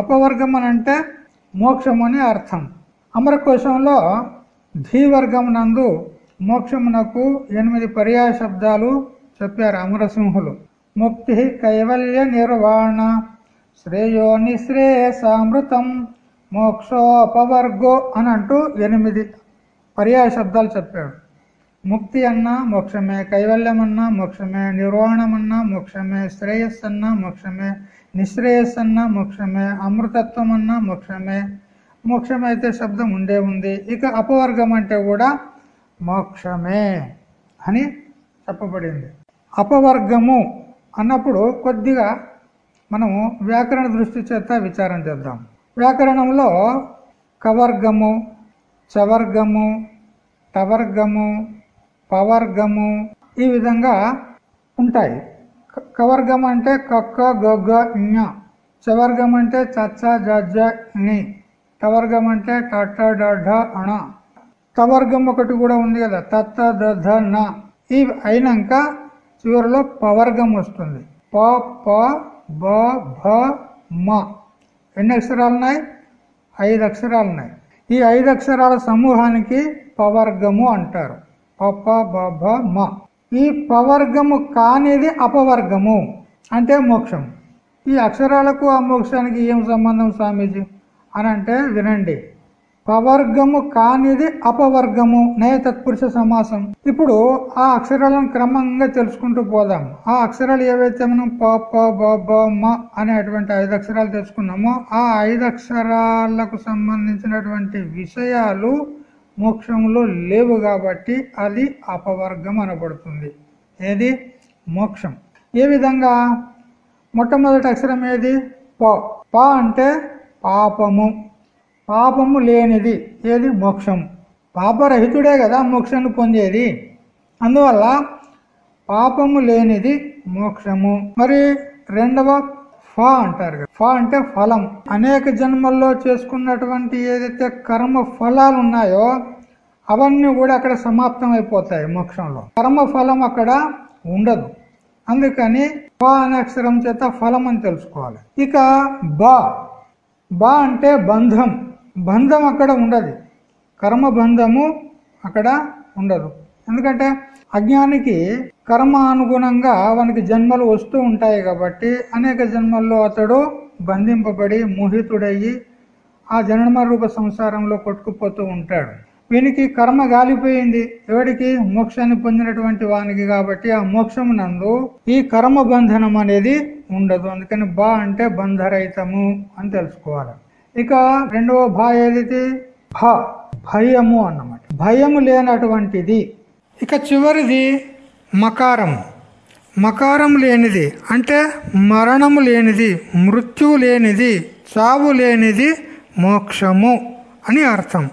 అపవర్గం అని అంటే మోక్షం అని అర్థం. అమరకోశంలో ధీవర్గం నందు మోక్షమునకు ఎనిమిది పర్యాయ శబ్దాలు చెప్పారు అమరసింహులు. ముక్తి కైవల్య నిర్వాణ శ్రేయో నిశ్రేయసామృతం మోక్షోపవర్గో అని అంటూ ఎనిమిది పర్యాయ శబ్దాలు చెప్పాడు ముక్తి అన్నా మోక్షమే కైవల్యం అన్నా మోక్షమే నిర్వాణం అన్నా మోక్షమే శ్రేయస్ అన్నా మోక్షమే నిశ్రేయస్సు అన్నా మోక్షమే అమృతత్వం అన్నా మోక్షమే. మోక్షం అయితే శబ్దం ఉండే ఉంది. ఇక అపవర్గం అంటే కూడా మోక్షమే అని చెప్పబడింది. అపవర్గము అన్నప్పుడు కొద్దిగా మనము వ్యాకరణ దృష్టి చేత విచారం చేద్దాం. వ్యాకరణంలో కవర్గము చవర్గము టవర్గము పవర్గము ఈ విధంగా ఉంటాయి. కవర్గం అంటే కక్క గగ్గ ఞ. చవర్గం అంటే చచ్చ జజ్జ ని. టవర్గం అంటే టట్ట డఢ అణ. తవర్గం ఒకటి కూడా ఉంది కదా తత్త దధ న. ఇవి అయినాక చివరిలో పవర్గం వస్తుంది. ప ప బ భ మ. ఎన్ని అక్షరాలు ఉన్నాయి? ఐదు అక్షరాలు ఉన్నాయి. ఈ ఐదు అక్షరాల సమూహానికి పవర్గము అంటారు. పప్ప బభ మ ఈ పవర్గము కానిది అపవర్గము. అంటే మోక్షం. ఈ అక్షరాలకు ఆ మోక్షానికి ఏం సంబంధం స్వామీజీ? అని అంటే వినండి. పవర్గము కానిది అపవర్గము నయ తత్పురుష సమాసం. ఇప్పుడు ఆ అక్షరాలను క్రమంగా తెలుసుకుంటూ పోదాం. ఆ అక్షరాలు ఏవైతే మనం ప ప బ బ మ అనేటువంటి ఐదు అక్షరాలు తెలుసుకున్నామో ఆ ఐదు అక్షరాలకు సంబంధించినటువంటి విషయాలు మోక్షంలో లేవు కాబట్టి అది అపవర్గం అనబడుతుంది. ఏది? మోక్షం. ఏ విధంగా? మొట్టమొదటి అక్షరం ఏది? ప. ప అంటే పాపము. పాపము లేనిది. ఏది? మోక్షం. పాపరహితుడే కదా మోక్షాన్ని పొందేది. అందువల్ల పాపము లేనిది మోక్షము. మరి రెండవ ఫ అంటారు ఫా ఫ అంటే ఫలం. అనేక జన్మల్లో చేసుకున్నటువంటి ఏదైతే కర్మ ఫలాలు ఉన్నాయో అవన్నీ కూడా అక్కడ సమాప్తం అయిపోతాయి మోక్షంలో. కర్మ ఫలం అక్కడ ఉండదు. అందుకని ఫ అనే అక్షరం చేత ఫలం అని తెలుసుకోవాలి. ఇక బా. బా అంటే బంధం. బంధం అక్కడ ఉండదు. కర్మ బంధము అక్కడ ఉండదు. ఎందుకంటే అజ్ఞానికి కర్మ అనుగుణంగా వానికి జన్మలు వస్తూ ఉంటాయి కాబట్టి అనేక జన్మల్లో అతడు బంధింపబడి మోహితుడయ్యి ఆ జన్మ రూప సంసారంలో కొట్టుకుపోతూ ఉంటాడు. వీనికి కర్మ గాలిపోయింది. ఎవడికి? మోక్షాన్ని పొందినటువంటి వానికి కాబట్టి ఆ మోక్షము నందు ఈ కర్మ బంధనం అనేది ఉండదు. అందుకని బా అంటే బంధరహితము అని తెలుసుకోవాలి. ఇక రెండవ భా ఏది భ భయము అన్నమాట. భయము లేనటువంటిది. ఇక చివరిది మకారం. మకారం లేనిది అంటే మరణము లేనిది మృత్యువు లేనిది చావు లేనిది మోక్షము అని అర్థం.